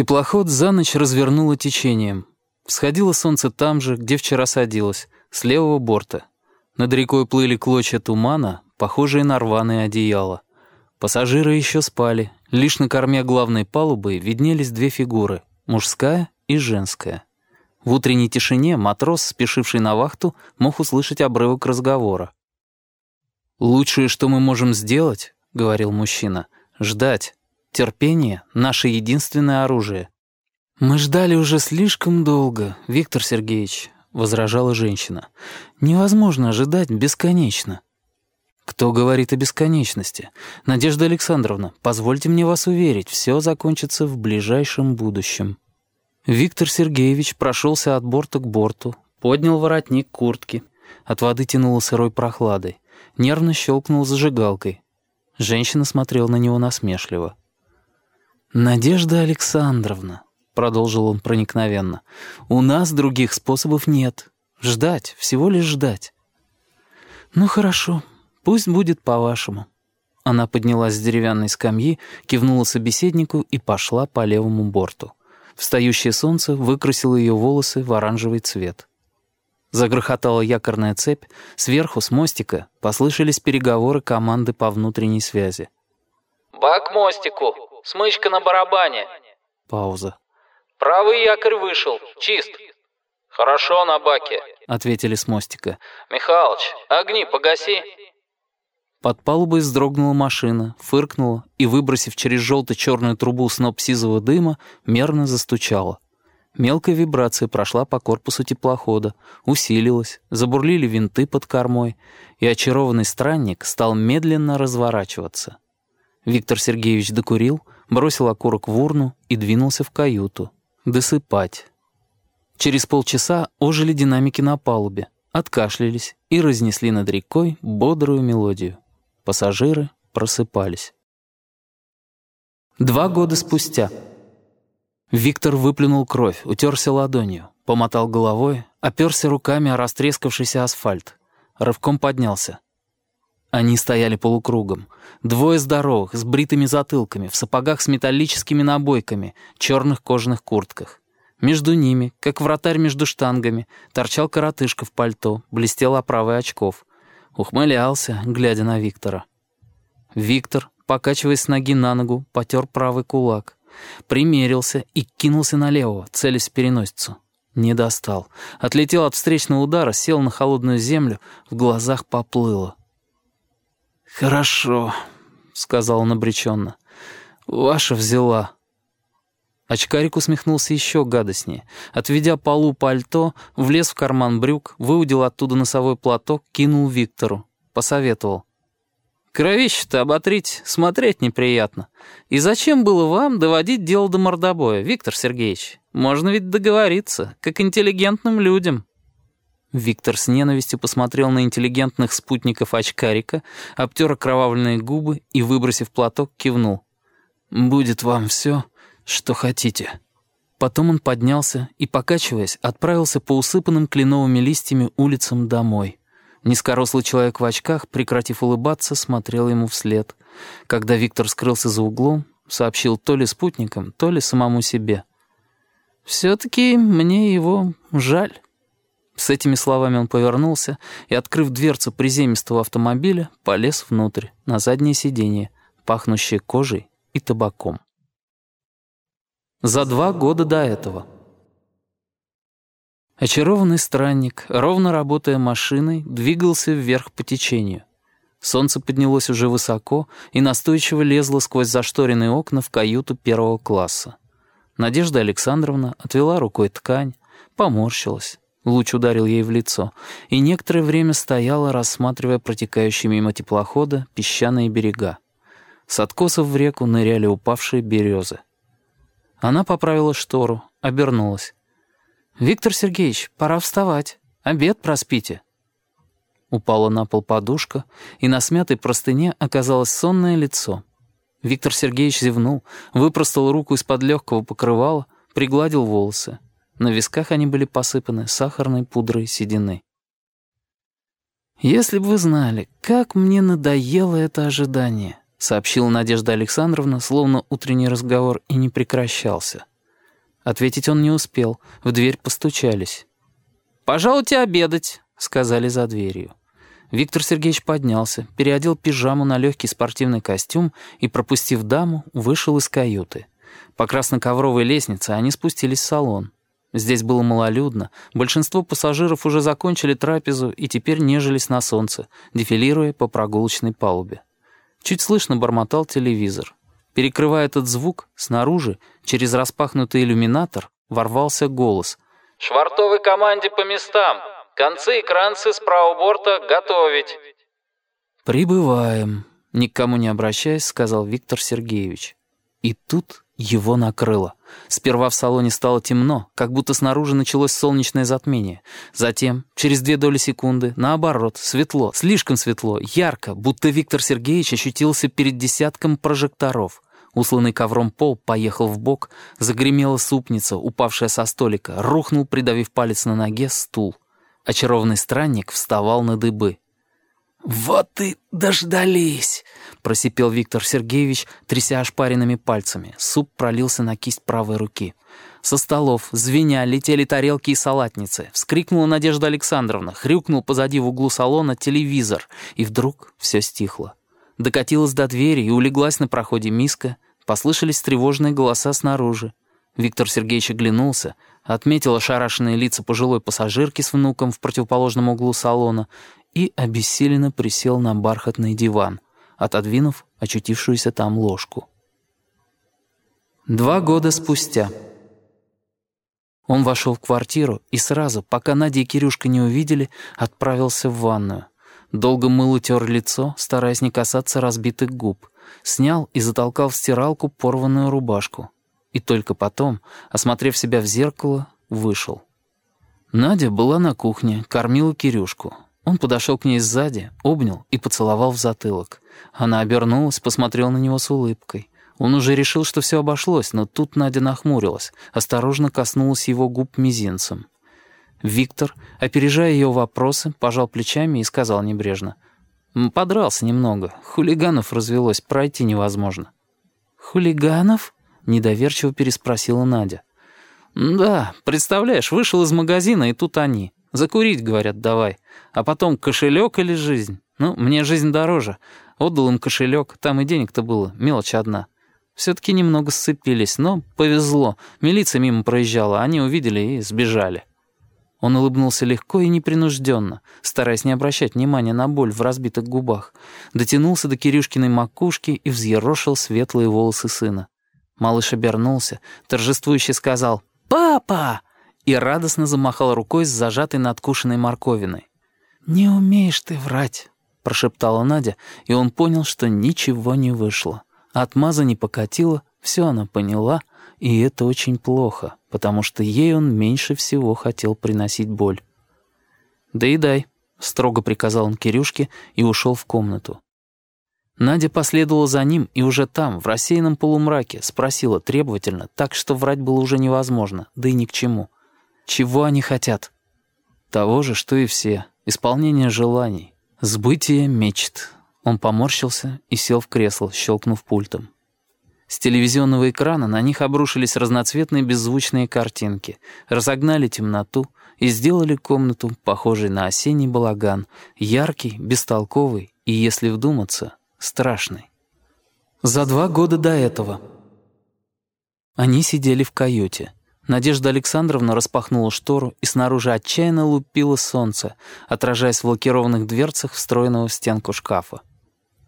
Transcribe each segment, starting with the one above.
Теплоход за ночь развернуло течением. Всходило солнце там же, где вчера садилось, с левого борта. Над рекой плыли клочья тумана, похожие на рваные одеяла. Пассажиры еще спали, лишь на корме главной палубы виднелись две фигуры — мужская и женская. В утренней тишине матрос, спешивший на вахту, мог услышать обрывок разговора. «Лучшее, что мы можем сделать, — говорил мужчина, — ждать. Терпение — наше единственное оружие». «Мы ждали уже слишком долго, Виктор Сергеевич», — возражала женщина. «Невозможно ожидать бесконечно». «Кто говорит о бесконечности? Надежда Александровна, позвольте мне вас уверить, все закончится в ближайшем будущем». Виктор Сергеевич прошелся от борта к борту, поднял воротник куртки. От воды тянуло сырой прохладой. Нервно щелкнул зажигалкой. Женщина смотрела на него насмешливо. «Надежда Александровна», — продолжил он проникновенно, — «у нас других способов нет. Ждать, всего лишь ждать». «Ну хорошо, пусть будет по-вашему». Она поднялась с деревянной скамьи, кивнула собеседнику и пошла по левому борту. Встающее солнце выкрасило ее волосы в оранжевый цвет. Загрохотала якорная цепь, сверху с мостика послышались переговоры команды по внутренней связи. «Бак мостику! Смычка на барабане!» Пауза. «Правый якорь вышел. Чист». «Хорошо на баке», — ответили с мостика. «Михалыч, огни погаси». Под палубой вздрогнула машина, фыркнула и, выбросив через желто-черную трубу сноп сизого дыма, мерно застучала. Мелкая вибрация прошла по корпусу теплохода, усилилась, забурлили винты под кормой, и очарованный странник стал медленно разворачиваться. Виктор Сергеевич докурил, бросил окурок в урну и двинулся в каюту. Досыпать. Через полчаса ожили динамики на палубе, откашлялись и разнесли над рекой бодрую мелодию. Пассажиры просыпались. Два года спустя. Виктор выплюнул кровь, утерся ладонью, помотал головой, оперся руками о растрескавшийся асфальт. Рывком поднялся. Они стояли полукругом. Двое здоровых, с бритыми затылками, в сапогах с металлическими набойками, черных кожаных куртках. Между ними, как вратарь между штангами, торчал коротышка в пальто, блестел оправой очков. Ухмылялся, глядя на Виктора. Виктор, покачиваясь с ноги на ногу, потер правый кулак. Примерился и кинулся на левого, целясь в переносицу. Не достал. Отлетел от встречного удара, сел на холодную землю, в глазах поплыло. «Хорошо», — сказал он обреченно. «Ваша взяла». Очкарик усмехнулся еще гадостнее. Отведя полу пальто, влез в карман брюк, выудил оттуда носовой платок, кинул Виктору. Посоветовал. «Кровище-то оботрить, смотреть неприятно. И зачем было вам доводить дело до мордобоя, Виктор Сергеевич? Можно ведь договориться, как интеллигентным людям». Виктор с ненавистью посмотрел на интеллигентных спутников очкарика, обтер окровавленные губы и, выбросив платок, кивнул. «Будет вам все, что хотите». Потом он поднялся и, покачиваясь, отправился по усыпанным кленовыми листьями улицам домой. Низкорослый человек в очках, прекратив улыбаться, смотрел ему вслед. Когда Виктор скрылся за углом, сообщил то ли спутникам, то ли самому себе. «Все-таки мне его жаль». С этими словами он повернулся и, открыв дверцу приземистого автомобиля, полез внутрь, на заднее сиденье, пахнущее кожей и табаком. За два года до этого. Очарованный странник, ровно работая машиной, двигался вверх по течению. Солнце поднялось уже высоко и настойчиво лезло сквозь зашторенные окна в каюту первого класса. Надежда Александровна отвела рукой ткань, поморщилась. Луч ударил ей в лицо, и некоторое время стояла, рассматривая протекающие мимо теплохода песчаные берега. С откосов в реку ныряли упавшие березы. Она поправила штору, обернулась. «Виктор Сергеевич, пора вставать. Обед проспите». Упала на пол подушка, и на смятой простыне оказалось сонное лицо. Виктор Сергеевич зевнул, выпростал руку из-под легкого покрывала, пригладил волосы. На висках они были посыпаны сахарной пудрой седины. «Если бы вы знали, как мне надоело это ожидание», сообщила Надежда Александровна, словно утренний разговор и не прекращался. Ответить он не успел, в дверь постучались. «Пожалуйте обедать», — сказали за дверью. Виктор Сергеевич поднялся, переодел пижаму на легкий спортивный костюм и, пропустив даму, вышел из каюты. По красноковровой лестнице они спустились в салон. Здесь было малолюдно, большинство пассажиров уже закончили трапезу и теперь нежились на солнце, дефилируя по прогулочной палубе. Чуть слышно бормотал телевизор. Перекрывая этот звук, снаружи, через распахнутый иллюминатор, ворвался голос. «Швартовой команде по местам! Концы и кранцы с правого борта готовить!» «Прибываем», — никому не обращаясь, сказал Виктор Сергеевич. И тут его накрыло. Сперва в салоне стало темно, как будто снаружи началось солнечное затмение. Затем, через две доли секунды, наоборот, светло, слишком светло, ярко, будто Виктор Сергеевич ощутился перед десятком прожекторов. Усланный ковром пол поехал в бок, загремела супница, упавшая со столика, рухнул, придавив палец на ноге, стул. Очарованный странник вставал на дыбы. «Вот и дождались!» — просипел Виктор Сергеевич, тряся ошпаренными пальцами. Суп пролился на кисть правой руки. Со столов, звеня, летели тарелки и салатницы. Вскрикнула Надежда Александровна, хрюкнул позади в углу салона телевизор, и вдруг все стихло. Докатилась до двери и улеглась на проходе миска. Послышались тревожные голоса снаружи. Виктор Сергеевич оглянулся, отметил ошарашенные лица пожилой пассажирки с внуком в противоположном углу салона и обессиленно присел на бархатный диван, отодвинув очутившуюся там ложку. Два года спустя. Он вошел в квартиру и сразу, пока Надя и Кирюшка не увидели, отправился в ванную. Долго мыл и тер лицо, стараясь не касаться разбитых губ. Снял и затолкал в стиралку порванную рубашку. И только потом, осмотрев себя в зеркало, вышел. Надя была на кухне, кормила Кирюшку. Он подошел к ней сзади, обнял и поцеловал в затылок. Она обернулась, посмотрела на него с улыбкой. Он уже решил, что все обошлось, но тут Надя нахмурилась, осторожно коснулась его губ мизинцем. Виктор, опережая ее вопросы, пожал плечами и сказал небрежно. «Подрался немного. Хулиганов развелось, пройти невозможно». «Хулиганов?» — недоверчиво переспросила Надя. «Да, представляешь, вышел из магазина, и тут они. Закурить, говорят, давай. А потом кошелек или жизнь? Ну, мне жизнь дороже. Отдал им кошелек, там и денег-то было, мелочь одна. Все-таки немного сцепились, но повезло. Милиция мимо проезжала, они увидели и сбежали. Он улыбнулся легко и непринужденно, стараясь не обращать внимания на боль в разбитых губах. Дотянулся до Кирюшкиной макушки и взъерошил светлые волосы сына. Малыш обернулся, торжествующе сказал «Папа!» и радостно замахал рукой с зажатой надкушенной морковиной. «Не умеешь ты врать», — прошептала Надя, и он понял, что ничего не вышло. Отмаза не покатила, все она поняла, и это очень плохо, потому что ей он меньше всего хотел приносить боль. «Доедай», — строго приказал он Кирюшке и ушел в комнату. Надя последовала за ним и уже там, в рассеянном полумраке, спросила требовательно, так что врать было уже невозможно, да и ни к чему. Чего они хотят? Того же, что и все. Исполнение желаний. Сбытие мечт. Он поморщился и сел в кресло, щелкнув пультом. С телевизионного экрана на них обрушились разноцветные беззвучные картинки, разогнали темноту и сделали комнату, похожей на осенний балаган, яркий, бестолковый и, если вдуматься, страшный. За два года до этого. Они сидели в каюте. Надежда Александровна распахнула штору, и снаружи отчаянно лупило солнце, отражаясь в лакированных дверцах встроенного в стенку шкафа.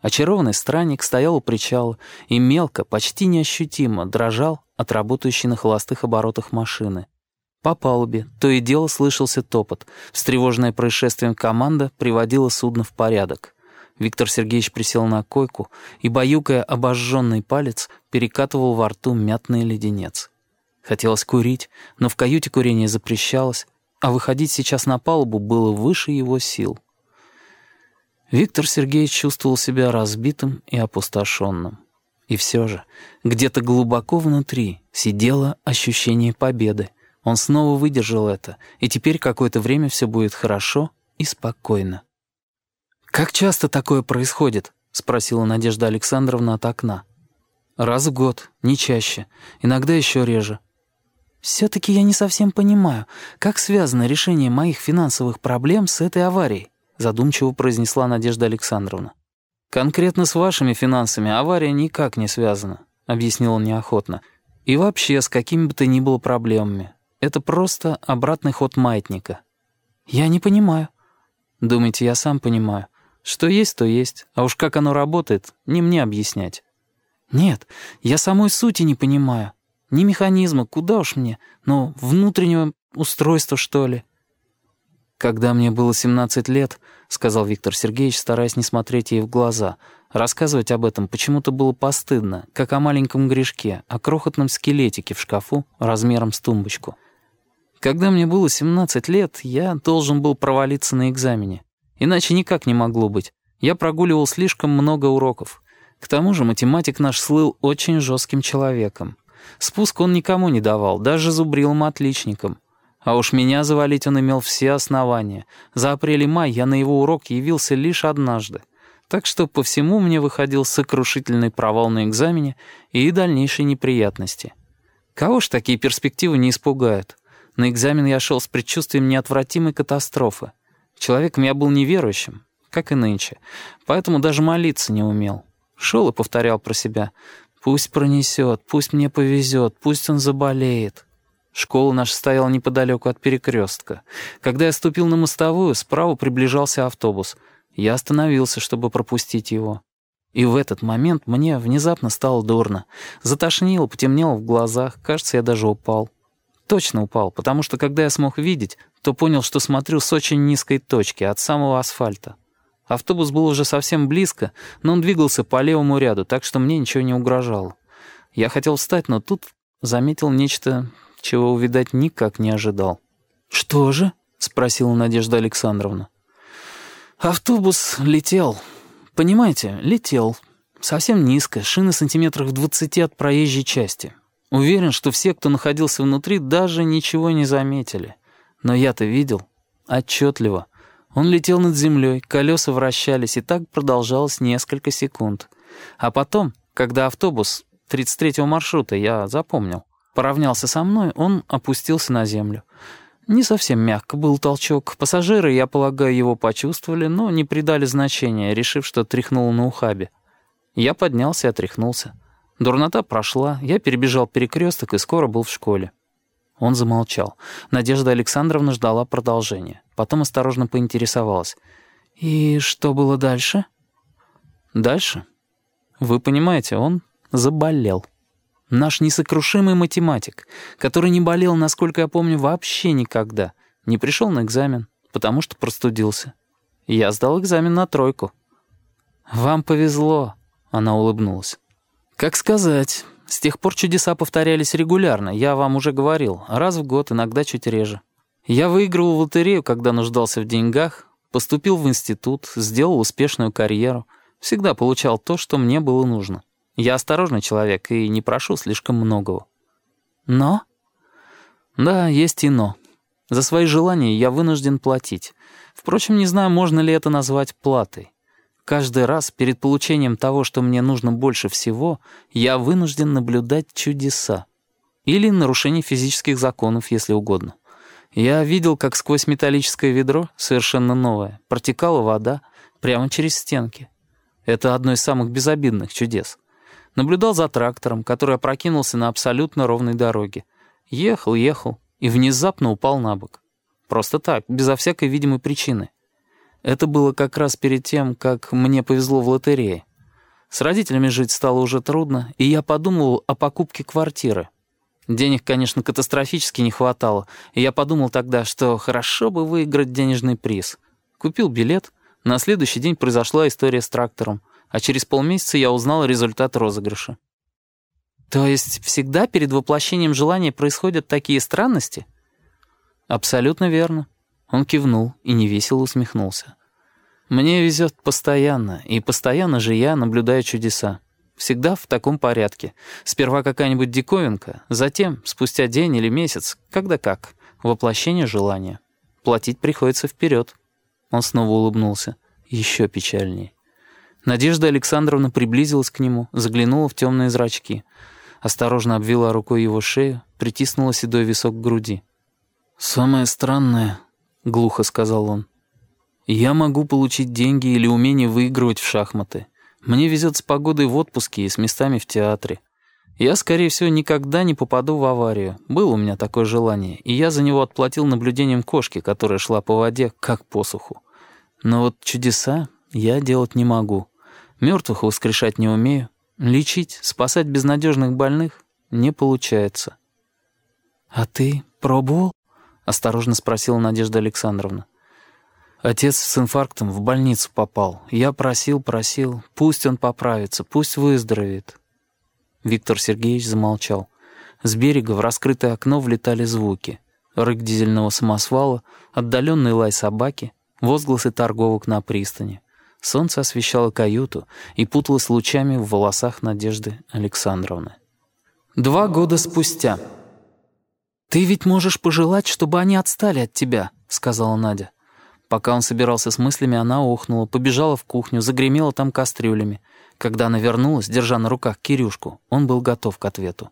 Очарованный странник стоял у причала и мелко, почти неощутимо дрожал от работающей на холостых оборотах машины. По палубе то и дело слышался топот. Встревоженная происшествием команда приводила судно в порядок. Виктор Сергеевич присел на койку и, баюкая обожженный палец, перекатывал во рту мятный леденец. Хотелось курить, но в каюте курение запрещалось, а выходить сейчас на палубу было выше его сил. Виктор Сергеевич чувствовал себя разбитым и опустошенным. И все же, где-то глубоко внутри сидело ощущение победы. Он снова выдержал это, и теперь какое-то время все будет хорошо и спокойно. «Как часто такое происходит?» — спросила Надежда Александровна от окна. «Раз в год, не чаще, иногда еще реже». «Все-таки я не совсем понимаю, как связано решение моих финансовых проблем с этой аварией», задумчиво произнесла Надежда Александровна. «Конкретно с вашими финансами авария никак не связана», объяснил он неохотно. «И вообще с какими бы то ни было проблемами. Это просто обратный ход маятника». «Я не понимаю». «Думаете, я сам понимаю. Что есть, то есть. А уж как оно работает, не мне объяснять». «Нет, я самой сути не понимаю. Ни механизма, куда уж мне, но внутреннего устройства, что ли. «Когда мне было 17 лет», — сказал Виктор Сергеевич, стараясь не смотреть ей в глаза, рассказывать об этом почему-то было постыдно, как о маленьком грешке, о крохотном скелетике в шкафу размером с тумбочку. «Когда мне было 17 лет, я должен был провалиться на экзамене. Иначе никак не могло быть. Я прогуливал слишком много уроков. К тому же математик наш слыл очень жестким человеком. Спуск он никому не давал, даже зубрилам-отличникам. А уж меня завалить он имел все основания. За апрель и май я на его урок явился лишь однажды. Так что по всему мне выходил сокрушительный провал на экзамене и дальнейшие неприятности. Кого ж такие перспективы не испугают? На экзамен я шел с предчувствием неотвратимой катастрофы. Человеком я был неверующим, как и нынче, поэтому даже молиться не умел. Шел и повторял про себя Пусть пронесет, пусть мне повезет, пусть он заболеет. Школа наша стояла неподалеку от перекрестка. Когда я ступил на мостовую, справа приближался автобус. Я остановился, чтобы пропустить его. И в этот момент мне внезапно стало дурно. Затошнило, потемнело в глазах, кажется, я даже упал. Точно упал, потому что когда я смог видеть, то понял, что смотрю с очень низкой точки, от самого асфальта. Автобус был уже совсем близко, но он двигался по левому ряду, так что мне ничего не угрожало. Я хотел встать, но тут заметил нечто, чего увидать никак не ожидал. «Что же?» — спросила Надежда Александровна. «Автобус летел. Понимаете, летел. Совсем низко, шины сантиметрах в двадцати от проезжей части. Уверен, что все, кто находился внутри, даже ничего не заметили. Но я-то видел. Отчетливо. Он летел над землей, колеса вращались, и так продолжалось несколько секунд. А потом, когда автобус 33-го маршрута, я запомнил, поравнялся со мной, он опустился на землю. Не совсем мягко был толчок. Пассажиры, я полагаю, его почувствовали, но не придали значения, решив, что тряхнуло на ухабе. Я поднялся и отряхнулся. Дурнота прошла, я перебежал перекресток и скоро был в школе. Он замолчал. Надежда Александровна ждала продолжения. Потом осторожно поинтересовалась. «И что было дальше?» «Дальше? Вы понимаете, он заболел. Наш несокрушимый математик, который не болел, насколько я помню, вообще никогда, не пришел на экзамен, потому что простудился. Я сдал экзамен на тройку». «Вам повезло», — она улыбнулась. «Как сказать, с тех пор чудеса повторялись регулярно, я вам уже говорил, раз в год, иногда чуть реже. Я выигрывал лотерею, когда нуждался в деньгах, поступил в институт, сделал успешную карьеру, всегда получал то, что мне было нужно. Я осторожный человек и не прошу слишком многого. Но? Да, есть и но. За свои желания я вынужден платить. Впрочем, не знаю, можно ли это назвать платой. Каждый раз перед получением того, что мне нужно больше всего, я вынужден наблюдать чудеса. Или нарушение физических законов, если угодно. Я видел, как сквозь металлическое ведро, совершенно новое, протекала вода прямо через стенки. Это одно из самых безобидных чудес. Наблюдал за трактором, который опрокинулся на абсолютно ровной дороге. Ехал, ехал и внезапно упал на бок. Просто так, безо всякой видимой причины. Это было как раз перед тем, как мне повезло в лотерее. С родителями жить стало уже трудно, и я подумал о покупке квартиры. Денег, конечно, катастрофически не хватало, и я подумал тогда, что хорошо бы выиграть денежный приз. Купил билет, на следующий день произошла история с трактором, а через полмесяца я узнал результат розыгрыша. То есть всегда перед воплощением желания происходят такие странности? Абсолютно верно. Он кивнул и невесело усмехнулся. «Мне везет постоянно, и постоянно же я наблюдаю чудеса. Всегда в таком порядке. Сперва какая-нибудь диковинка, затем, спустя день или месяц, когда как, воплощение желания. Платить приходится вперед. Он снова улыбнулся. Еще печальнее. Надежда Александровна приблизилась к нему, заглянула в темные зрачки. осторожно обвела рукой его шею, притиснула седой висок к груди. «Самое странное», — глухо сказал он, — «я могу получить деньги или умение выигрывать в шахматы. Мне везет с погодой в отпуске и с местами в театре. Я, скорее всего, никогда не попаду в аварию. Было у меня такое желание, и я за него отплатил наблюдением кошки, которая шла по воде, как по суху. Но вот чудеса я делать не могу. Мертвых воскрешать не умею. Лечить, спасать безнадежных больных не получается. «А ты пробовал?» — осторожно спросила Надежда Александровна. Отец с инфарктом в больницу попал. Я просил, просил. Пусть он поправится, пусть выздоровеет. Виктор Сергеевич замолчал. С берега в раскрытое окно влетали звуки. Рык дизельного самосвала, отдаленный лай собаки, возгласы торговок на пристани. Солнце освещало каюту и путалось лучами в волосах Надежды Александровны. Два года спустя. «Ты ведь можешь пожелать, чтобы они отстали от тебя», — сказала Надя. Пока он собирался с мыслями, она охнула, побежала в кухню, загремела там кастрюлями. Когда она вернулась, держа на руках Кирюшку, он был готов к ответу.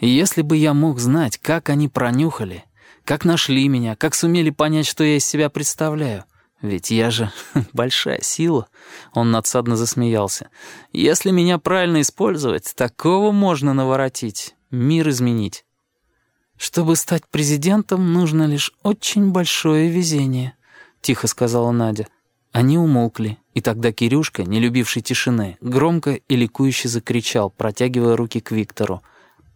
«Если бы я мог знать, как они пронюхали, как нашли меня, как сумели понять, что я из себя представляю, ведь я же большая сила», — он надсадно засмеялся. «Если меня правильно использовать, такого можно наворотить, мир изменить». «Чтобы стать президентом, нужно лишь очень большое везение», — тихо сказала Надя. Они умолкли, и тогда Кирюшка, не любивший тишины, громко и ликующе закричал, протягивая руки к Виктору.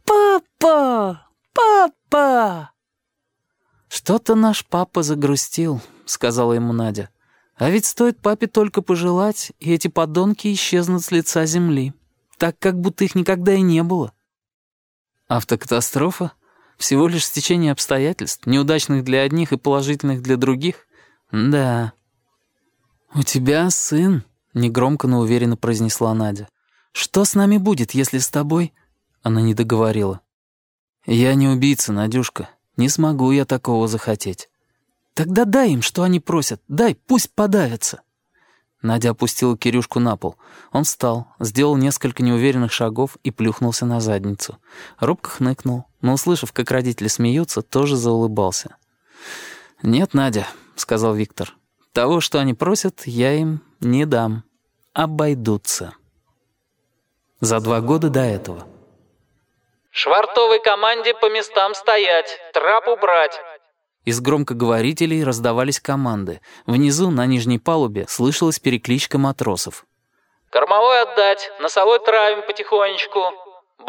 «Папа! Папа!» «Что-то наш папа загрустил», — сказала ему Надя. «А ведь стоит папе только пожелать, и эти подонки исчезнут с лица земли, так как будто их никогда и не было». «Автокатастрофа? Всего лишь стечение обстоятельств, неудачных для одних и положительных для других? Да». «У тебя сын», — негромко, но уверенно произнесла Надя. «Что с нами будет, если с тобой...» Она не договорила. «Я не убийца, Надюшка. Не смогу я такого захотеть». «Тогда дай им, что они просят. Дай, пусть подавятся». Надя опустила Кирюшку на пол. Он встал, сделал несколько неуверенных шагов и плюхнулся на задницу. Робко хныкнул, но, услышав, как родители смеются, тоже заулыбался. «Нет, Надя», — сказал Виктор, того, что они просят, я им не дам. Обойдутся. За два года до этого. «Швартовой команде по местам стоять, трап убрать». Из громкоговорителей раздавались команды. Внизу, на нижней палубе, слышалась перекличка матросов. «Кормовой отдать, носовой травим потихонечку.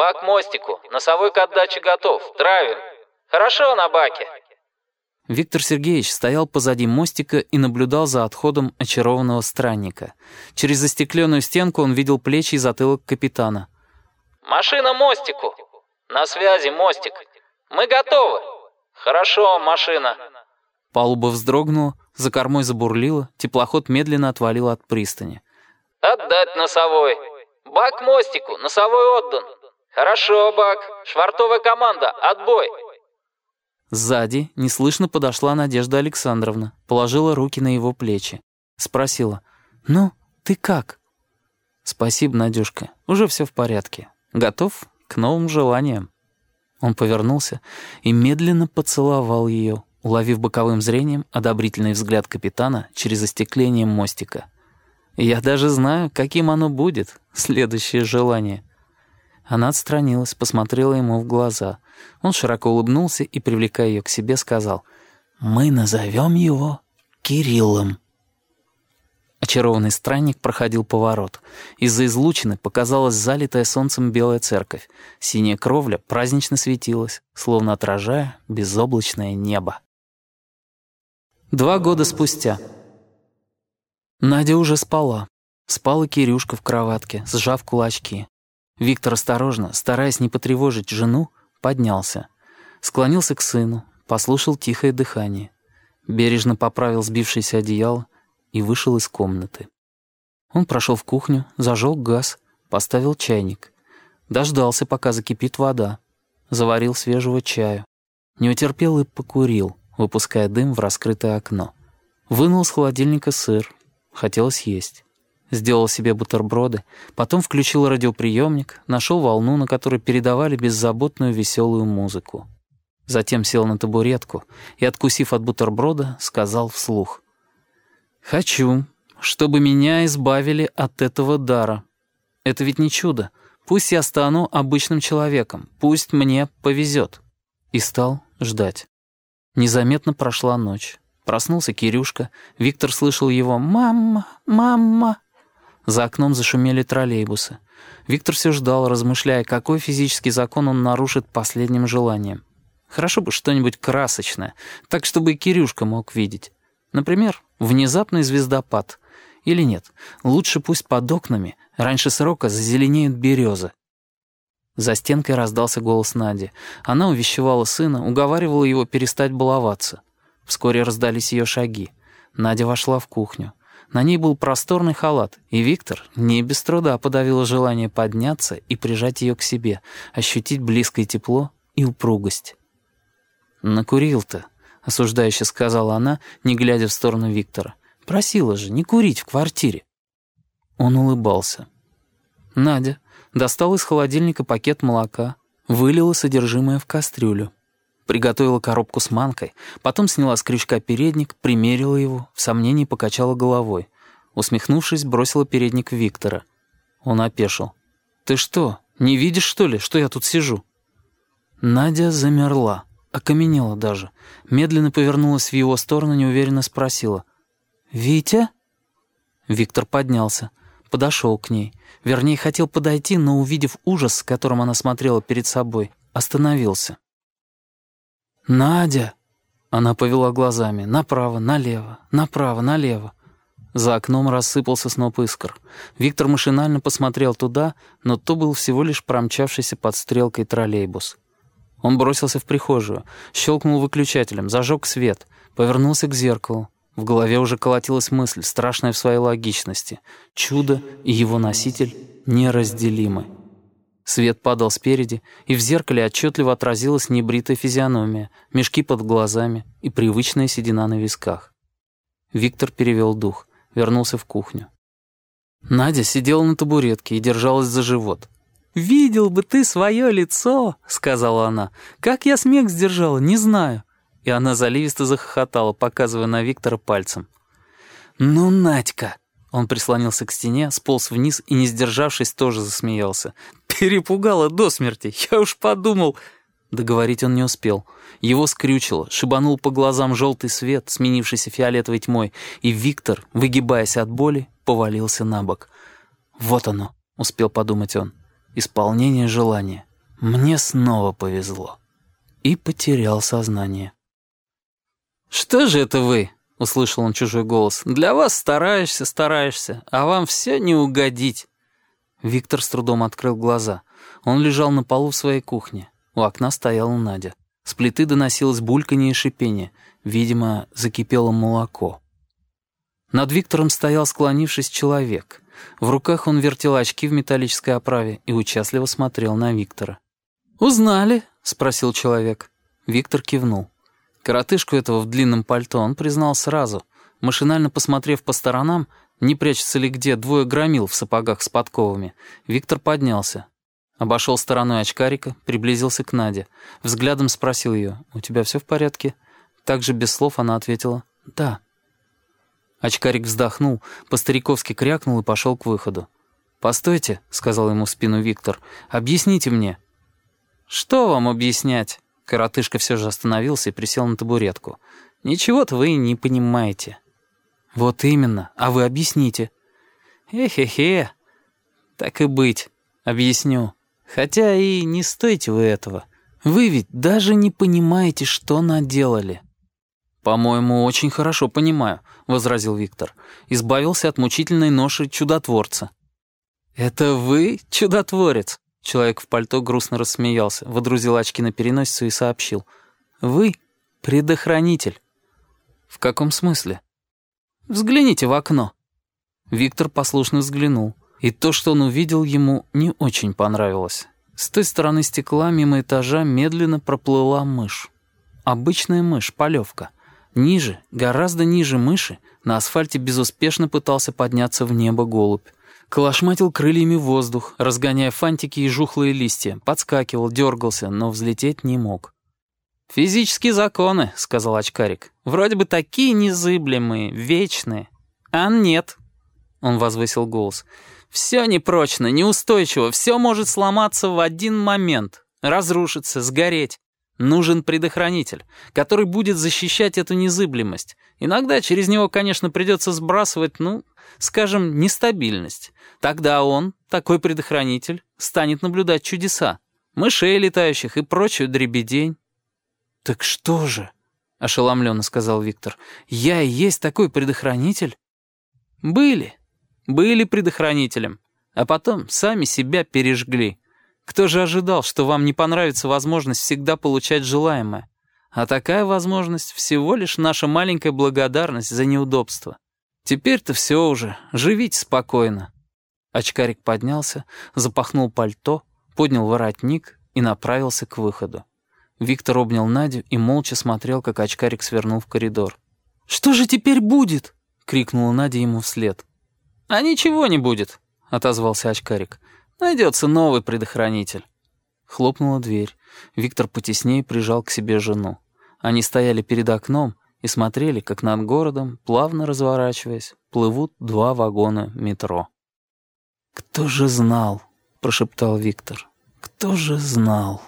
Бак мостику, носовой к отдаче готов, травим. Хорошо на баке». Виктор Сергеевич стоял позади мостика и наблюдал за отходом очарованного странника. Через застекленную стенку он видел плечи и затылок капитана. «Машина мостику! На связи, мостик! Мы готовы! Хорошо, машина!» Палуба вздрогнула, за кормой забурлила, теплоход медленно отвалил от пристани. «Отдать носовой! Бак мостику, носовой отдан! Хорошо, Бак! Швартовая команда, отбой!» Сзади неслышно подошла Надежда Александровна, положила руки на его плечи. Спросила, «Ну, ты как?» «Спасибо, Надюшка, уже все в порядке. Готов к новым желаниям». Он повернулся и медленно поцеловал ее, уловив боковым зрением одобрительный взгляд капитана через остекление мостика. «Я даже знаю, каким оно будет, следующее желание». Она отстранилась, посмотрела ему в глаза. Он широко улыбнулся и, привлекая ее к себе, сказал, «Мы назовем его Кириллом». Очарованный странник проходил поворот. Из-за излучины показалась залитая солнцем белая церковь. Синяя кровля празднично светилась, словно отражая безоблачное небо. Два года спустя. Надя уже спала. Спала Кирюшка в кроватке, сжав кулачки. Виктор осторожно, стараясь не потревожить жену, поднялся. Склонился к сыну, послушал тихое дыхание. Бережно поправил сбившееся одеяло и вышел из комнаты. Он прошел в кухню, зажег газ, поставил чайник. Дождался, пока закипит вода. Заварил свежего чаю. Не утерпел и покурил, выпуская дым в раскрытое окно. Вынул с холодильника сыр. Хотелось есть. Сделал себе бутерброды, потом включил радиоприемник, нашел волну, на которой передавали беззаботную веселую музыку. Затем сел на табуретку и, откусив от бутерброда, сказал вслух. «Хочу, чтобы меня избавили от этого дара. Это ведь не чудо. Пусть я стану обычным человеком, пусть мне повезет». И стал ждать. Незаметно прошла ночь. Проснулся Кирюшка. Виктор слышал его «Мама! Мама!». За окном зашумели троллейбусы. Виктор все ждал, размышляя, какой физический закон он нарушит последним желанием. Хорошо бы что-нибудь красочное, так, чтобы и Кирюшка мог видеть. Например, внезапный звездопад. Или нет, лучше пусть под окнами раньше срока зазеленеют березы. За стенкой раздался голос Нади. Она увещевала сына, уговаривала его перестать баловаться. Вскоре раздались ее шаги. Надя вошла в кухню. На ней был просторный халат, и Виктор не без труда подавил желание подняться и прижать ее к себе, ощутить близкое тепло и упругость. «Накурил-то», — осуждающе сказала она, не глядя в сторону Виктора. «Просила же не курить в квартире». Он улыбался. Надя достала из холодильника пакет молока, вылила содержимое в кастрюлю. Приготовила коробку с манкой, потом сняла с крючка передник, примерила его, в сомнении покачала головой. Усмехнувшись, бросила передник Виктора. Он опешил. «Ты что, не видишь, что ли, что я тут сижу?» Надя замерла, окаменела даже. Медленно повернулась в его сторону, неуверенно спросила. «Витя?» Виктор поднялся, подошел к ней. Вернее, хотел подойти, но, увидев ужас, с которым она смотрела перед собой, остановился. «Надя!» Она повела глазами. Направо, налево, направо, налево. За окном рассыпался сноп искр. Виктор машинально посмотрел туда, но то был всего лишь промчавшийся под стрелкой троллейбус. Он бросился в прихожую, щелкнул выключателем, зажег свет, повернулся к зеркалу. В голове уже колотилась мысль, страшная в своей логичности. Чудо и его носитель неразделимы. Свет падал спереди, и в зеркале отчетливо отразилась небритая физиономия, мешки под глазами и привычная седина на висках. Виктор перевел дух, вернулся в кухню. Надя сидела на табуретке и держалась за живот. «Видел бы ты свое лицо», — сказала она. «Как я смех сдержала, не знаю». И она заливисто захохотала, показывая на Виктора пальцем. «Ну, Надька!» Он прислонился к стене, сполз вниз и, не сдержавшись, тоже засмеялся. «Перепугала до смерти, я уж подумал...» Договорить он не успел. Его скрючило, шибанул по глазам желтый свет, сменившийся фиолетовой тьмой, и Виктор, выгибаясь от боли, повалился на бок. «Вот оно», — успел подумать он, — «исполнение желания. Мне снова повезло». И потерял сознание. «Что же это вы?» — услышал он чужой голос. «Для вас стараешься, стараешься, а вам все не угодить». Виктор с трудом открыл глаза. Он лежал на полу в своей кухне. У окна стояла Надя. С плиты доносилось бульканье и шипение. Видимо, закипело молоко. Над Виктором стоял, склонившись, человек. В руках он вертел очки в металлической оправе и участливо смотрел на Виктора. «Узнали?» — спросил человек. Виктор кивнул. Коротышку этого в длинном пальто он признал сразу. Машинально посмотрев по сторонам, не прячется ли где двое громил в сапогах с подковами, Виктор поднялся. Обошел стороной очкарика, приблизился к Наде. Взглядом спросил ее, «У тебя все в порядке?» Также без слов она ответила, «Да». Очкарик вздохнул, по-стариковски крякнул и пошел к выходу. «Постойте», — сказал ему в спину Виктор, — «объясните мне». «Что вам объяснять?» Коротышка все же остановился и присел на табуретку. «Ничего-то вы не понимаете». «Вот именно. А вы объясните». «Эхе-хе. Так и быть. Объясню. Хотя и не стойте вы этого. Вы ведь даже не понимаете, что наделали». «По-моему, очень хорошо понимаю», — возразил Виктор. «Избавился от мучительной ноши чудотворца». «Это вы чудотворец?» Человек в пальто грустно рассмеялся, водрузил очки на переносицу и сообщил. «Вы предохранитель». «В каком смысле?» «Взгляните в окно». Виктор послушно взглянул, и то, что он увидел, ему не очень понравилось. С той стороны стекла мимо этажа медленно проплыла мышь. Обычная мышь, полевка. Ниже, гораздо ниже мыши, На асфальте безуспешно пытался подняться в небо голубь. Колошматил крыльями воздух, разгоняя фантики и жухлые листья, подскакивал, дергался, но взлететь не мог. «Физические законы», — сказал очкарик. «Вроде бы такие незыблемые, вечные. А нет». Он возвысил голос. «Все непрочно, неустойчиво, все может сломаться в один момент, разрушиться, сгореть. Нужен предохранитель, который будет защищать эту незыблемость. Иногда через него, конечно, придется сбрасывать, ну, скажем, нестабильность. Тогда он, такой предохранитель, станет наблюдать чудеса. Мышей летающих и прочую дребедень. «Так что же?» — ошеломленно сказал Виктор. «Я и есть такой предохранитель?» «Были. Были предохранителем. А потом сами себя пережгли. Кто же ожидал, что вам не понравится возможность всегда получать желаемое? А такая возможность всего лишь наша маленькая благодарность за неудобство. Теперь-то все уже, живите спокойно». Очкарик поднялся, запахнул пальто, поднял воротник и направился к выходу. Виктор обнял Надю и молча смотрел, как очкарик свернул в коридор. «Что же теперь будет?» — крикнула Надя ему вслед. «А ничего не будет», — отозвался очкарик. Найдется новый предохранитель». Хлопнула дверь. Виктор потеснее прижал к себе жену. Они стояли перед окном и смотрели, как над городом, плавно разворачиваясь, плывут два вагона метро. «Кто же знал?» — прошептал Виктор. «Кто же знал?»